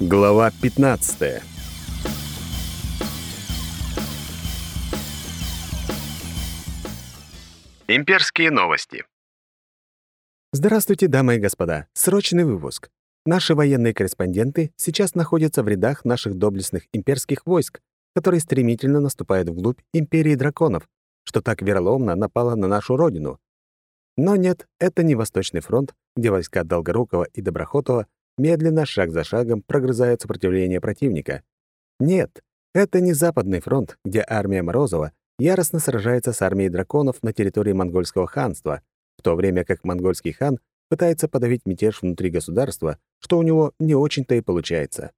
Глава 15. Имперские новости. Здравствуйте, дамы и господа. Срочный выпуск. Наши военные корреспонденты сейчас находятся в рядах наших доблестных имперских войск, которые стремительно наступают вглубь империи драконов, что так вероломно напало на нашу родину. Но нет, это не Восточный фронт, где войска Долгорукова и Доброхотова медленно, шаг за шагом, прогрызают сопротивление противника. Нет, это не Западный фронт, где армия Морозова яростно сражается с армией драконов на территории монгольского ханства, в то время как монгольский хан пытается подавить мятеж внутри государства, что у него не очень-то и получается.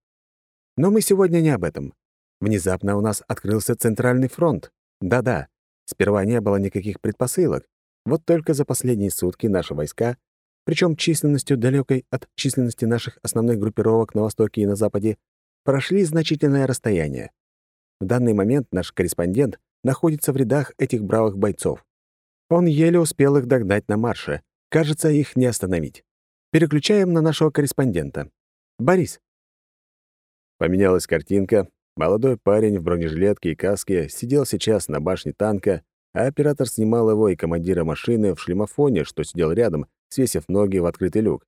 Но мы сегодня не об этом. Внезапно у нас открылся Центральный фронт. Да-да, сперва не было никаких предпосылок. Вот только за последние сутки наши войска причем численностью далекой от численности наших основных группировок на востоке и на западе, прошли значительное расстояние. В данный момент наш корреспондент находится в рядах этих бравых бойцов. Он еле успел их догнать на марше. Кажется, их не остановить. Переключаем на нашего корреспондента. Борис. Поменялась картинка. Молодой парень в бронежилетке и каске сидел сейчас на башне танка, а оператор снимал его и командира машины в шлемофоне, что сидел рядом, свесив ноги в открытый люк.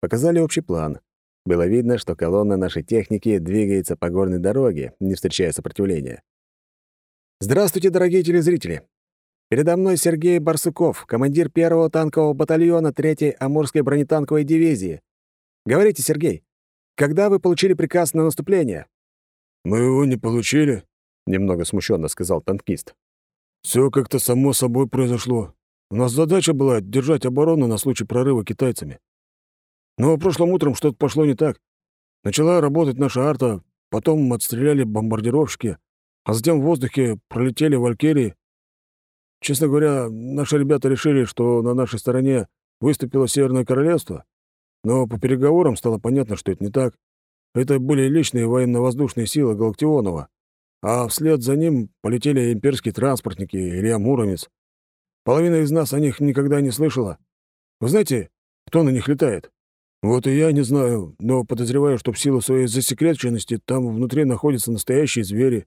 Показали общий план. Было видно, что колонна нашей техники двигается по горной дороге, не встречая сопротивления. Здравствуйте, дорогие телезрители! Передо мной Сергей Барсуков, командир первого танкового батальона 3-й Амурской бронетанковой дивизии. Говорите, Сергей, когда вы получили приказ на наступление? Мы его не получили, немного смущенно сказал танкист. Все как-то само собой произошло. У нас задача была держать оборону на случай прорыва китайцами. Но прошлым утром что-то пошло не так. Начала работать наша арта, потом отстреляли бомбардировщики, а затем в воздухе пролетели валькирии. Честно говоря, наши ребята решили, что на нашей стороне выступило Северное Королевство, но по переговорам стало понятно, что это не так. Это были личные военно-воздушные силы Галактионова, а вслед за ним полетели имперские транспортники Илья Муромец. Половина из нас о них никогда не слышала. Вы знаете, кто на них летает? Вот и я не знаю, но подозреваю, что в силу своей засекреченности там внутри находятся настоящие звери.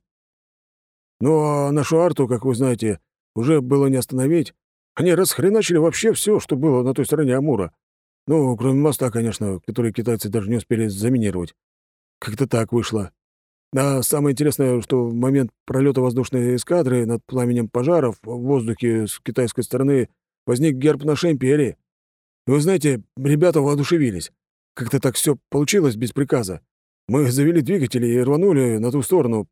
Ну а нашу арту, как вы знаете, уже было не остановить. Они расхреначили вообще все, что было на той стороне Амура. Ну, кроме моста, конечно, который китайцы даже не успели заминировать. Как-то так вышло. А самое интересное, что в момент пролета воздушной эскадры над пламенем пожаров в воздухе с китайской стороны возник герб нашей империи. И вы знаете, ребята воодушевились. Как-то так все получилось без приказа. Мы завели двигатели и рванули на ту сторону.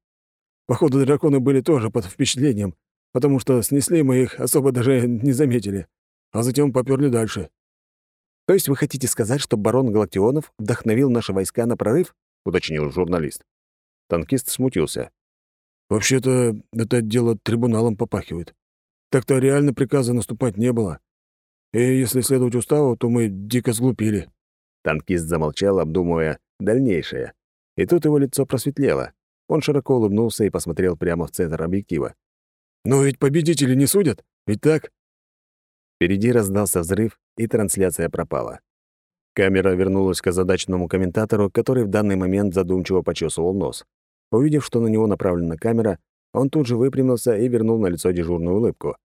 Походу, драконы были тоже под впечатлением, потому что снесли мы их особо даже не заметили. А затем поперли дальше. То есть вы хотите сказать, что барон Галактионов вдохновил наши войска на прорыв? уточнил журналист. Танкист смутился. «Вообще-то это дело трибуналом попахивает. Так-то реально приказа наступать не было. И если следовать уставу, то мы дико сглупили». Танкист замолчал, обдумывая дальнейшее. И тут его лицо просветлело. Он широко улыбнулся и посмотрел прямо в центр объектива. «Но ведь победители не судят, ведь так?» Впереди раздался взрыв, и трансляция пропала. Камера вернулась к озадаченному комментатору, который в данный момент задумчиво почесывал нос. Увидев, что на него направлена камера, он тут же выпрямился и вернул на лицо дежурную улыбку.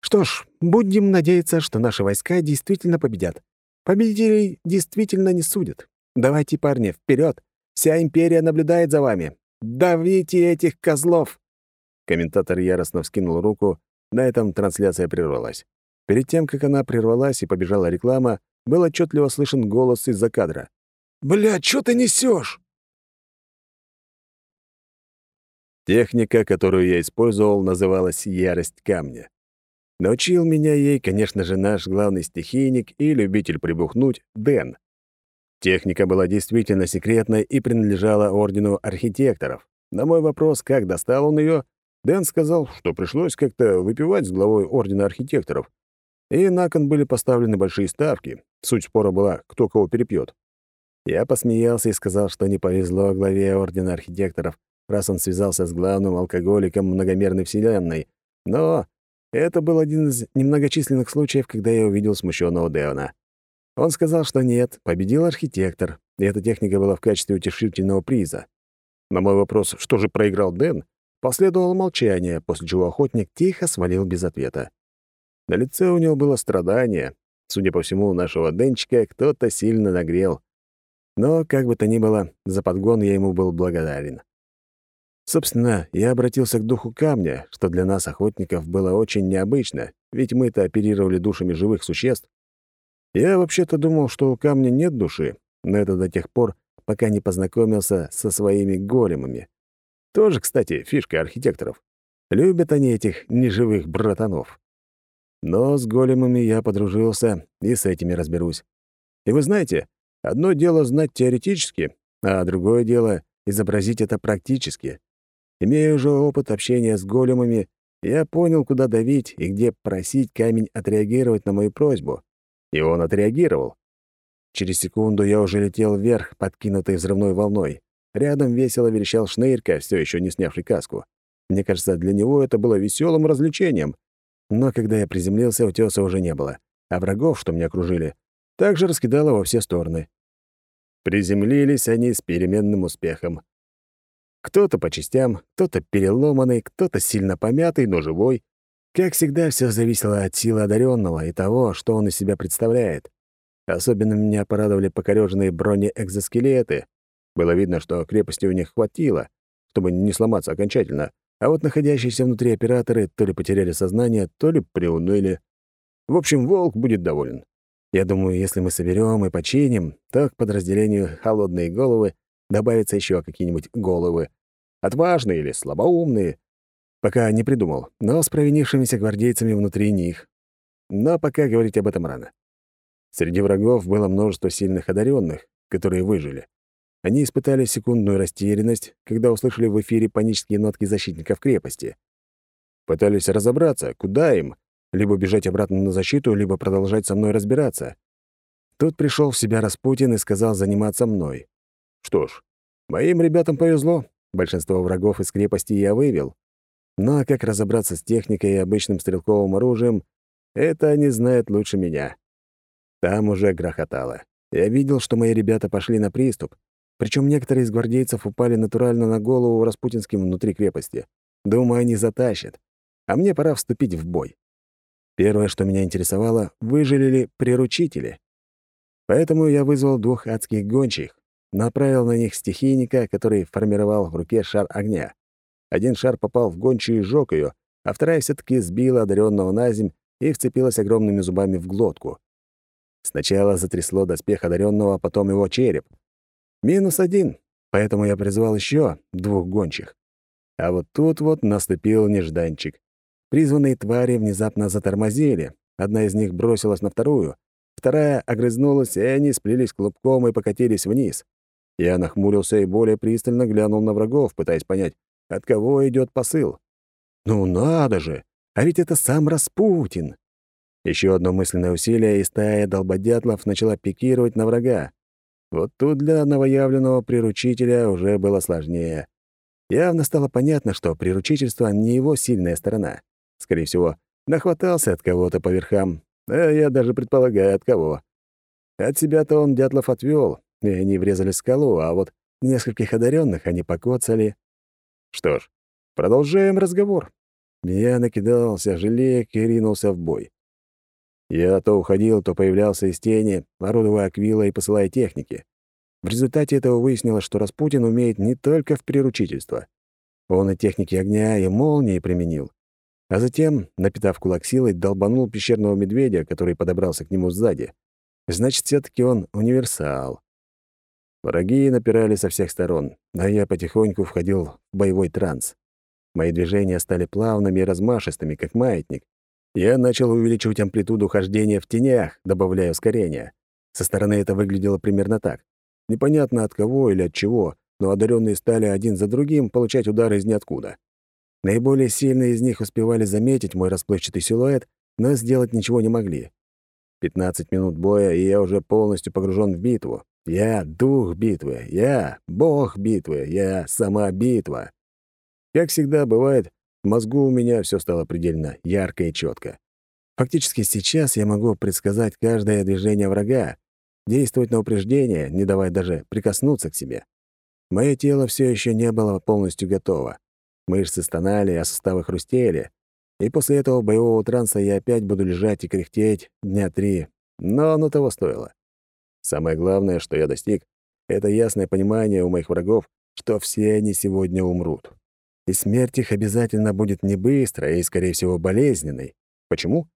«Что ж, будем надеяться, что наши войска действительно победят. Победителей действительно не судят. Давайте, парни, вперед! Вся империя наблюдает за вами. Давите этих козлов!» Комментатор яростно вскинул руку, на этом трансляция прервалась. Перед тем, как она прервалась и побежала реклама, был отчетливо слышен голос из-за кадра. «Бля, что ты несешь? Техника, которую я использовал, называлась «Ярость камня». Научил меня ей, конечно же, наш главный стихийник и любитель прибухнуть Дэн. Техника была действительно секретной и принадлежала Ордену Архитекторов. На мой вопрос, как достал он ее, Дэн сказал, что пришлось как-то выпивать с главой Ордена Архитекторов. И на кон были поставлены большие ставки. Суть спора была, кто кого перепьет. Я посмеялся и сказал, что не повезло главе Ордена Архитекторов, раз он связался с главным алкоголиком многомерной вселенной. Но это был один из немногочисленных случаев, когда я увидел смущенного Деона. Он сказал, что нет, победил архитектор, и эта техника была в качестве утешительного приза. На мой вопрос, что же проиграл Дэн, последовало молчание, после чего охотник тихо свалил без ответа. На лице у него было страдание. Судя по всему, нашего Денчика кто-то сильно нагрел. Но, как бы то ни было, за подгон я ему был благодарен. Собственно, я обратился к духу камня, что для нас, охотников, было очень необычно, ведь мы-то оперировали душами живых существ. Я вообще-то думал, что у камня нет души, но это до тех пор, пока не познакомился со своими големами. Тоже, кстати, фишка архитекторов. Любят они этих неживых братанов. Но с големами я подружился и с этими разберусь. И вы знаете, одно дело знать теоретически, а другое дело — изобразить это практически. Имея уже опыт общения с големами, я понял, куда давить и где просить камень отреагировать на мою просьбу. И он отреагировал. Через секунду я уже летел вверх, подкинутый взрывной волной. Рядом весело верещал Шнейрка, все еще не снявший каску. Мне кажется, для него это было веселым развлечением. Но когда я приземлился, утеса уже не было, а врагов, что меня окружили, также раскидало во все стороны. Приземлились они с переменным успехом. Кто-то по частям, кто-то переломанный, кто-то сильно помятый, но живой. Как всегда, все зависело от силы одаренного и того, что он из себя представляет. Особенно меня порадовали покорёженные бронеэкзоскелеты. Было видно, что крепости у них хватило, чтобы не сломаться окончательно, а вот находящиеся внутри операторы то ли потеряли сознание, то ли приуныли. В общем, волк будет доволен. Я думаю, если мы соберем и починим, то к подразделению «Холодные головы» добавятся еще какие-нибудь головы. Отважные или слабоумные. Пока не придумал, но с провинившимися гвардейцами внутри них. Но пока говорить об этом рано. Среди врагов было множество сильных одаренных, которые выжили. Они испытали секундную растерянность, когда услышали в эфире панические нотки защитников крепости. Пытались разобраться, куда им, либо бежать обратно на защиту, либо продолжать со мной разбираться. Тут пришел в себя Распутин и сказал заниматься мной. Что ж, моим ребятам повезло, большинство врагов из крепости я вывел. Ну а как разобраться с техникой и обычным стрелковым оружием, это они знают лучше меня. Там уже грохотало. Я видел, что мои ребята пошли на приступ, причем некоторые из гвардейцев упали натурально на голову Распутинским внутри крепости. Думаю, они затащат. А мне пора вступить в бой. Первое, что меня интересовало, выжили ли приручители. Поэтому я вызвал двух адских гончих, направил на них стихийника, который формировал в руке шар огня. Один шар попал в гончую и сжёг её, а вторая все таки сбила одаренного на земь и вцепилась огромными зубами в глотку. Сначала затрясло доспех одаренного, а потом его череп. Минус один, поэтому я призвал еще двух гончих. А вот тут вот наступил нежданчик. Призванные твари внезапно затормозили. Одна из них бросилась на вторую, вторая огрызнулась, и они сплелись клубком и покатились вниз. Я нахмурился и более пристально глянул на врагов, пытаясь понять, от кого идет посыл. «Ну надо же! А ведь это сам Распутин!» Еще одно мысленное усилие, и стая долбодятлов начала пикировать на врага. Вот тут для новоявленного приручителя уже было сложнее. Явно стало понятно, что приручительство не его сильная сторона. Скорее всего, нахватался от кого-то по верхам, а я даже предполагаю, от кого. От себя-то он дятлов отвел, и они врезали скалу, а вот нескольких одаренных они покоцали. Что ж, продолжаем разговор. Я накидался жалеек и ринулся в бой. Я то уходил, то появлялся из тени, орудуя аквила и посылая техники. В результате этого выяснилось, что Распутин умеет не только в приручительство. Он и техники огня, и молнии применил. А затем, напитав кулак силой, долбанул пещерного медведя, который подобрался к нему сзади. Значит, все таки он универсал. Враги напирали со всех сторон, а я потихоньку входил в боевой транс. Мои движения стали плавными и размашистыми, как маятник. Я начал увеличивать амплитуду хождения в тенях, добавляя ускорения. Со стороны это выглядело примерно так. Непонятно от кого или от чего, но одаренные стали один за другим получать удары из ниоткуда. Наиболее сильные из них успевали заметить мой расплывчатый силуэт, но сделать ничего не могли. 15 минут боя, и я уже полностью погружен в битву. Я — дух битвы, я — бог битвы, я — сама битва. Как всегда бывает, в мозгу у меня все стало предельно ярко и четко. Фактически сейчас я могу предсказать каждое движение врага, действовать на упреждение, не давая даже прикоснуться к себе. Мое тело все еще не было полностью готово. Мышцы стонали, а суставы хрустели. И после этого боевого транса я опять буду лежать и кряхтеть дня три. Но оно того стоило. Самое главное, что я достиг, это ясное понимание у моих врагов, что все они сегодня умрут. И смерть их обязательно будет не быстрой и, скорее всего, болезненной. Почему?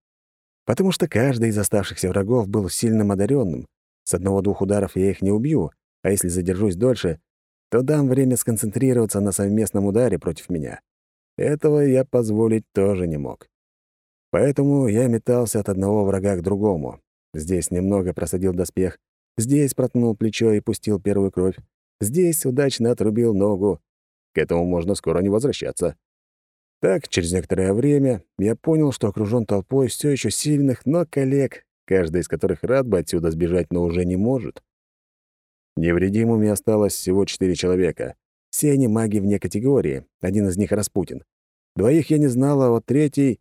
Потому что каждый из оставшихся врагов был сильным одаренным. С одного-двух ударов я их не убью, а если задержусь дольше, то дам время сконцентрироваться на совместном ударе против меня. Этого я позволить тоже не мог. Поэтому я метался от одного врага к другому. Здесь немного просадил доспех, здесь проткнул плечо и пустил первую кровь, здесь удачно отрубил ногу. К этому можно скоро не возвращаться. Так, через некоторое время я понял, что окружен толпой все еще сильных, но коллег, каждый из которых рад бы отсюда сбежать, но уже не может. Невредимыми осталось всего четыре человека. Все они маги вне категории, один из них — Распутин. Двоих я не знал, а вот третий...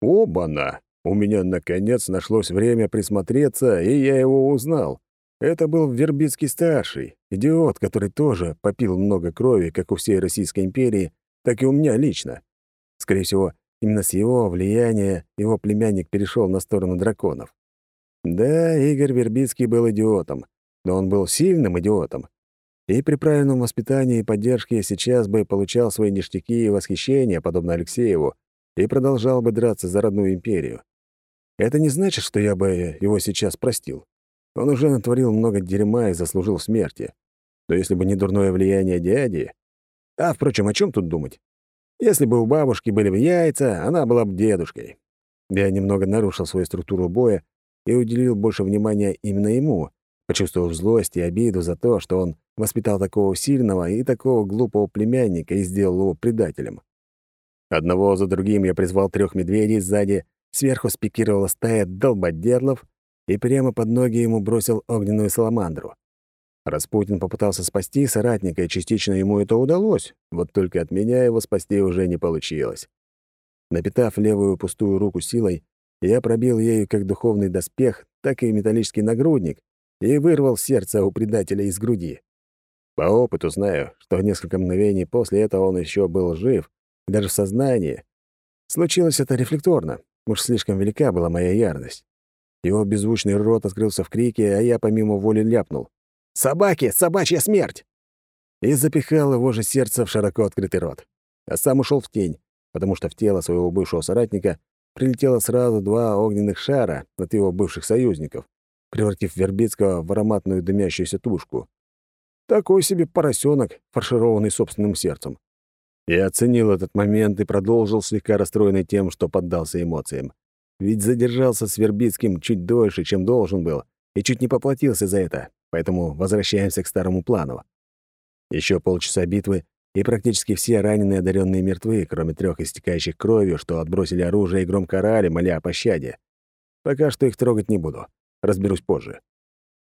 Оба-на! У меня, наконец, нашлось время присмотреться, и я его узнал. Это был Вербицкий-старший, идиот, который тоже попил много крови, как у всей Российской империи, так и у меня лично. Скорее всего, именно с его влияния его племянник перешел на сторону драконов. Да, Игорь Вербицкий был идиотом, но он был сильным идиотом. И при правильном воспитании и поддержке сейчас бы получал свои ништяки и восхищения, подобно Алексееву, и продолжал бы драться за родную империю. Это не значит, что я бы его сейчас простил. Он уже натворил много дерьма и заслужил смерти. Но если бы не дурное влияние дяди... А, впрочем, о чем тут думать? Если бы у бабушки были бы яйца, она была бы дедушкой. Я немного нарушил свою структуру боя и уделил больше внимания именно ему, почувствовав злость и обиду за то, что он воспитал такого сильного и такого глупого племянника и сделал его предателем. Одного за другим я призвал трех медведей сзади, сверху спикировала стая долбодерлов и прямо под ноги ему бросил огненную саламандру. Распутин попытался спасти соратника, и частично ему это удалось, вот только от меня его спасти уже не получилось. Напитав левую пустую руку силой, я пробил ею как духовный доспех, так и металлический нагрудник, и вырвал сердце у предателя из груди. По опыту знаю, что в несколько мгновений после этого он еще был жив, даже в сознании. Случилось это рефлекторно, уж слишком велика была моя ярность. Его беззвучный рот открылся в крике, а я помимо воли ляпнул. «Собаки! Собачья смерть!» И запихал его же сердце в широко открытый рот. А сам ушел в тень, потому что в тело своего бывшего соратника прилетело сразу два огненных шара от его бывших союзников, превратив Вербицкого в ароматную дымящуюся тушку. Такой себе поросенок, фаршированный собственным сердцем. Я оценил этот момент и продолжил, слегка расстроенный тем, что поддался эмоциям. Ведь задержался с Вербицким чуть дольше, чем должен был, и чуть не поплатился за это, поэтому возвращаемся к старому плану. Еще полчаса битвы, и практически все раненые одаренные мертвы, кроме трех истекающих кровью, что отбросили оружие и громко орали, моля о пощаде. Пока что их трогать не буду. Разберусь позже.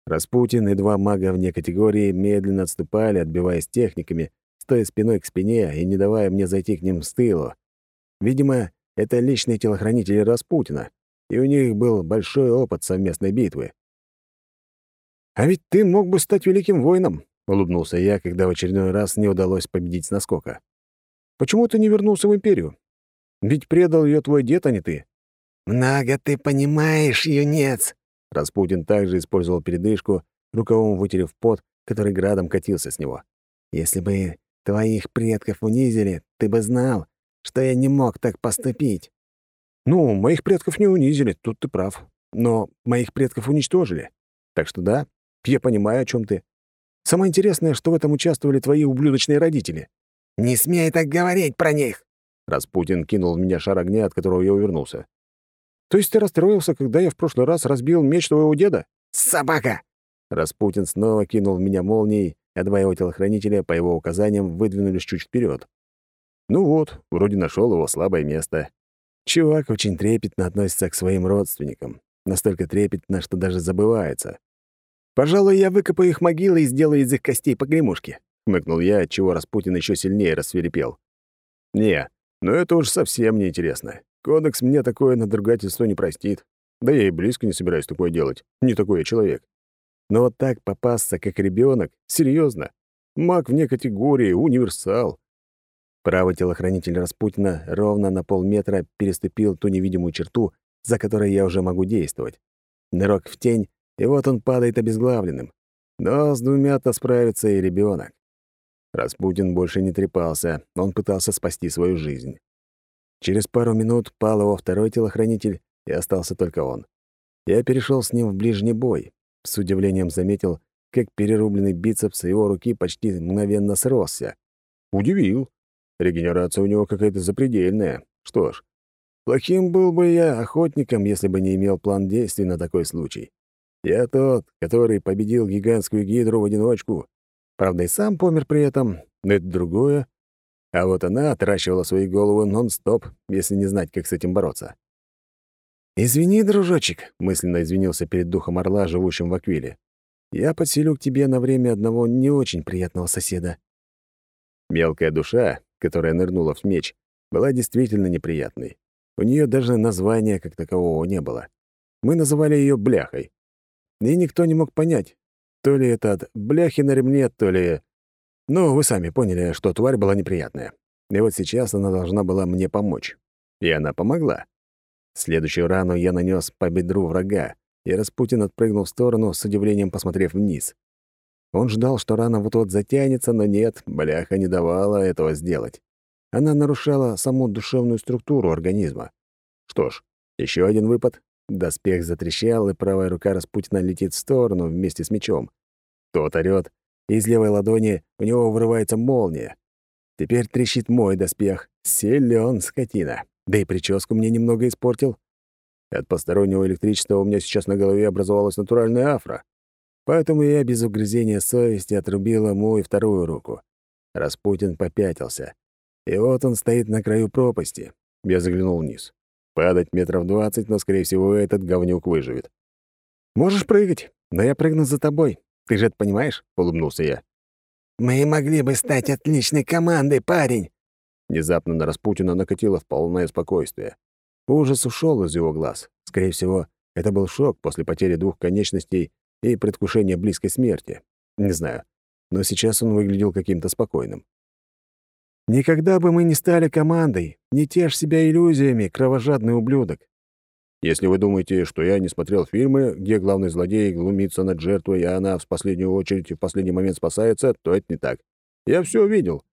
Распутин и два мага вне категории медленно отступали, отбиваясь техниками, стоя спиной к спине и не давая мне зайти к ним с тылу. Видимо, это личные телохранители Распутина, и у них был большой опыт совместной битвы. «А ведь ты мог бы стать великим воином», — улыбнулся я, когда в очередной раз не удалось победить с наскока. «Почему ты не вернулся в Империю? Ведь предал ее твой дед, а не ты». «Много ты понимаешь, юнец!» Распутин также использовал передышку, рукавом вытерев пот, который градом катился с него. «Если бы твоих предков унизили, ты бы знал, что я не мог так поступить». «Ну, моих предков не унизили, тут ты прав. Но моих предков уничтожили. Так что да, я понимаю, о чем ты. Самое интересное, что в этом участвовали твои ублюдочные родители». «Не смей так говорить про них!» Распутин кинул в меня шар огня, от которого я увернулся. То есть ты расстроился, когда я в прошлый раз разбил меч твоего деда? Собака! Распутин снова кинул в меня молнией, а два его телохранителя, по его указаниям, выдвинулись чуть вперед. Ну вот, вроде нашел его слабое место. Чувак очень трепетно относится к своим родственникам. Настолько трепетно, что даже забывается. «Пожалуй, я выкопаю их могилы и сделаю из их костей погремушки», — хмыкнул я, отчего Распутин еще сильнее рассверепел. «Не, ну это уж совсем не интересно. Кодекс мне такое надругательство не простит. Да я и близко не собираюсь такое делать. Не такой я человек. Но вот так попасться, как ребенок, серьезно. Маг вне категории, универсал. Правый телохранитель Распутина ровно на полметра переступил ту невидимую черту, за которой я уже могу действовать. Нырок в тень, и вот он падает обезглавленным. Но с двумя-то справится и ребенок. Распутин больше не трепался, он пытался спасти свою жизнь. Через пару минут пал его второй телохранитель, и остался только он. Я перешел с ним в ближний бой. С удивлением заметил, как перерубленный бицепс его руки почти мгновенно сросся. Удивил. Регенерация у него какая-то запредельная. Что ж, плохим был бы я охотником, если бы не имел план действий на такой случай. Я тот, который победил гигантскую гидру в одиночку. Правда, и сам помер при этом, но это другое. А вот она отращивала свои головы нон-стоп, если не знать, как с этим бороться. «Извини, дружочек», — мысленно извинился перед духом орла, живущим в Аквиле. «Я подселю к тебе на время одного не очень приятного соседа». Мелкая душа, которая нырнула в меч, была действительно неприятной. У нее даже названия как такового не было. Мы называли ее бляхой. И никто не мог понять, то ли это от бляхи на ремне, то ли... Ну, вы сами поняли, что тварь была неприятная. И вот сейчас она должна была мне помочь. И она помогла. Следующую рану я нанес по бедру врага, и Распутин отпрыгнул в сторону, с удивлением посмотрев вниз. Он ждал, что рана вот-вот затянется, но нет, бляха не давала этого сделать. Она нарушала саму душевную структуру организма. Что ж, еще один выпад. Доспех затрещал, и правая рука Распутина летит в сторону вместе с мечом. Тот орёт, и из левой ладони у него вырывается молния. Теперь трещит мой доспех. Силён, скотина. Да и прическу мне немного испортил. От постороннего электричества у меня сейчас на голове образовалась натуральная афра. Поэтому я без угрызения совести отрубил ему и вторую руку. Распутин попятился. И вот он стоит на краю пропасти. Я заглянул вниз. Падать метров двадцать, но, скорее всего, этот говнюк выживет. «Можешь прыгать, но я прыгну за тобой. Ты же это понимаешь?» — улыбнулся я. «Мы могли бы стать отличной командой, парень!» Внезапно на Распутина накатило полное спокойствие. Ужас ушел из его глаз. Скорее всего, это был шок после потери двух конечностей и предвкушения близкой смерти. Не знаю. Но сейчас он выглядел каким-то спокойным. «Никогда бы мы не стали командой. Не тешь себя иллюзиями, кровожадный ублюдок. Если вы думаете, что я не смотрел фильмы, где главный злодей глумится над жертвой, а она в последнюю очередь в последний момент спасается, то это не так. Я все видел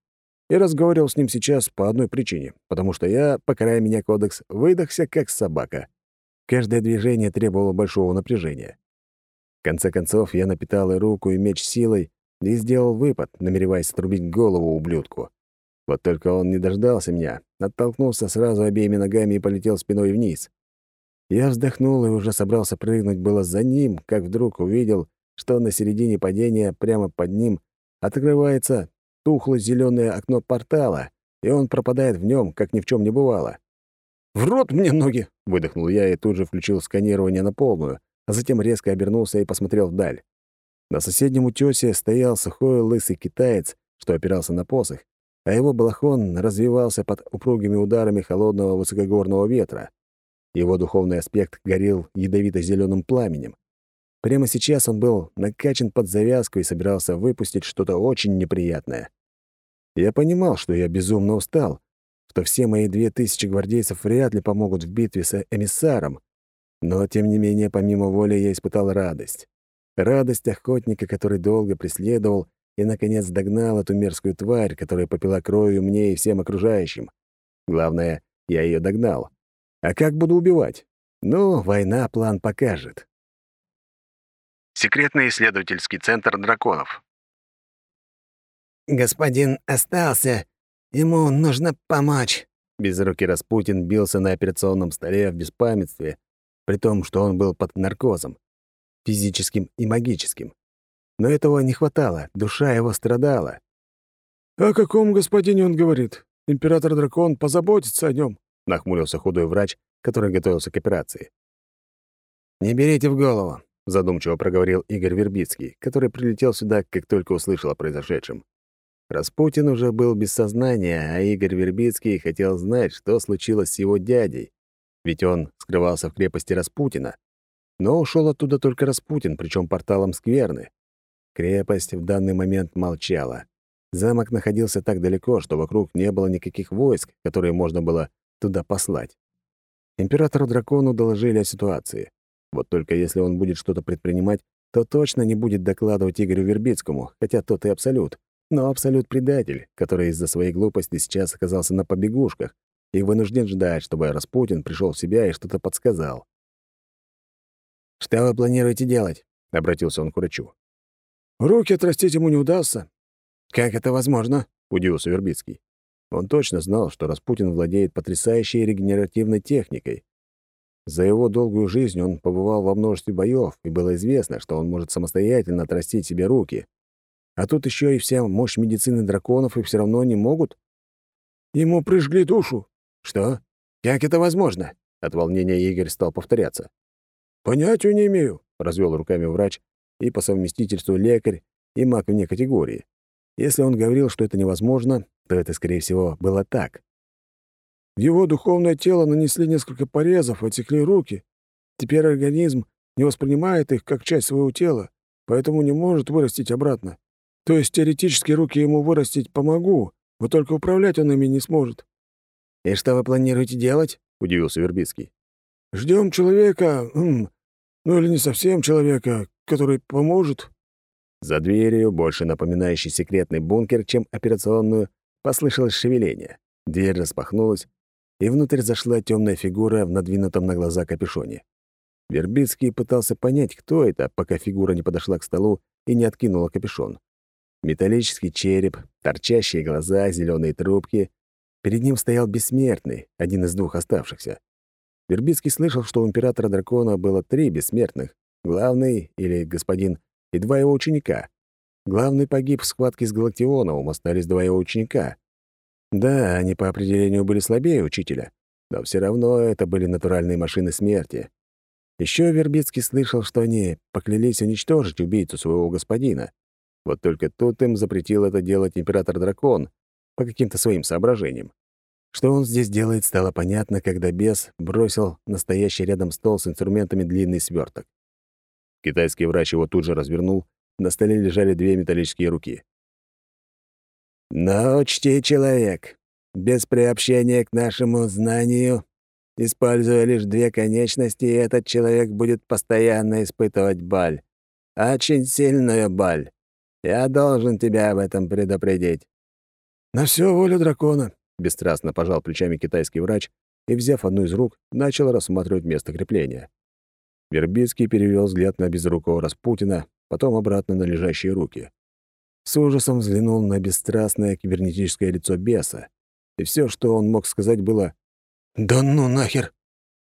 и разговаривал с ним сейчас по одной причине, потому что я, покоряя меня кодекс, выдохся как собака. Каждое движение требовало большого напряжения. В конце концов, я напитал и руку, и меч силой и сделал выпад, намереваясь отрубить голову ублюдку. Вот только он не дождался меня, оттолкнулся сразу обеими ногами и полетел спиной вниз. Я вздохнул и уже собрался прыгнуть было за ним, как вдруг увидел, что на середине падения прямо под ним открывается тухло зеленое окно портала, и он пропадает в нем, как ни в чем не бывало. «В рот мне ноги!» — выдохнул я и тут же включил сканирование на полную, а затем резко обернулся и посмотрел вдаль. На соседнем утёсе стоял сухой лысый китаец, что опирался на посох, а его балахон развивался под упругими ударами холодного высокогорного ветра. Его духовный аспект горел ядовито зеленым пламенем. Прямо сейчас он был накачан под завязку и собирался выпустить что-то очень неприятное. Я понимал, что я безумно устал, что все мои две тысячи гвардейцев вряд ли помогут в битве с эмиссаром. Но, тем не менее, помимо воли я испытал радость. Радость охотника, который долго преследовал и, наконец, догнал эту мерзкую тварь, которая попила кровью мне и всем окружающим. Главное, я ее догнал. А как буду убивать? Ну, война план покажет. Секретный исследовательский центр драконов. «Господин остался. Ему нужно помочь». Безрукий Распутин бился на операционном столе в беспамятстве, при том, что он был под наркозом, физическим и магическим. Но этого не хватало, душа его страдала. «О каком господине он говорит? Император-дракон позаботится о нем, нахмурился худой врач, который готовился к операции. «Не берите в голову», — задумчиво проговорил Игорь Вербицкий, который прилетел сюда, как только услышал о произошедшем. Распутин уже был без сознания, а Игорь Вербицкий хотел знать, что случилось с его дядей. Ведь он скрывался в крепости Распутина. Но ушел оттуда только Распутин, причем порталом скверны. Крепость в данный момент молчала. Замок находился так далеко, что вокруг не было никаких войск, которые можно было туда послать. Императору-дракону доложили о ситуации. Вот только если он будет что-то предпринимать, то точно не будет докладывать Игорю Вербицкому, хотя тот и Абсолют. Но Абсолют — предатель, который из-за своей глупости сейчас оказался на побегушках и вынужден ждать, чтобы Распутин пришел в себя и что-то подсказал. «Что вы планируете делать?» — обратился он к врачу. «Руки отрастить ему не удастся». «Как это возможно?» — удивился Вербицкий. Он точно знал, что Распутин владеет потрясающей регенеративной техникой. За его долгую жизнь он побывал во множестве боев, и было известно, что он может самостоятельно отрастить себе руки. А тут еще и вся мощь медицины драконов, и все равно не могут. Ему прижгли душу. Что? Как это возможно? От волнения Игорь стал повторяться. Понятия не имею, развел руками врач и по совместительству лекарь и маг вне категории. Если он говорил, что это невозможно, то это, скорее всего, было так. В его духовное тело нанесли несколько порезов, отекли руки. Теперь организм не воспринимает их как часть своего тела, поэтому не может вырастить обратно. То есть теоретически руки ему вырастить помогу, вот только управлять он ими не сможет. «И что вы планируете делать?» — удивился Вербицкий. Ждем человека, ну или не совсем человека, который поможет». За дверью, больше напоминающий секретный бункер, чем операционную, послышалось шевеление. Дверь распахнулась, и внутрь зашла темная фигура в надвинутом на глаза капюшоне. Вербицкий пытался понять, кто это, пока фигура не подошла к столу и не откинула капюшон. Металлический череп, торчащие глаза, зеленые трубки. Перед ним стоял бессмертный, один из двух оставшихся. Вербицкий слышал, что у императора дракона было три бессмертных. Главный, или господин, и два его ученика. Главный погиб в схватке с Галактионовым, остались два его ученика. Да, они по определению были слабее учителя, но все равно это были натуральные машины смерти. Еще Вербицкий слышал, что они поклялись уничтожить убийцу своего господина. Вот только тут им запретил это делать император-дракон по каким-то своим соображениям. Что он здесь делает, стало понятно, когда бес бросил настоящий рядом стол с инструментами длинный сверток. Китайский врач его тут же развернул, на столе лежали две металлические руки. «Но учти, человек, без приобщения к нашему знанию, используя лишь две конечности, этот человек будет постоянно испытывать боль. Очень сильную боль. Я должен тебя об этом предупредить». «На все воля дракона», Бесстрастно пожал плечами китайский врач и, взяв одну из рук, начал рассматривать место крепления. Вербицкий перевел взгляд на безрукого Распутина, потом обратно на лежащие руки. С ужасом взглянул на бесстрастное кибернетическое лицо беса, и все, что он мог сказать, было «Да ну нахер!»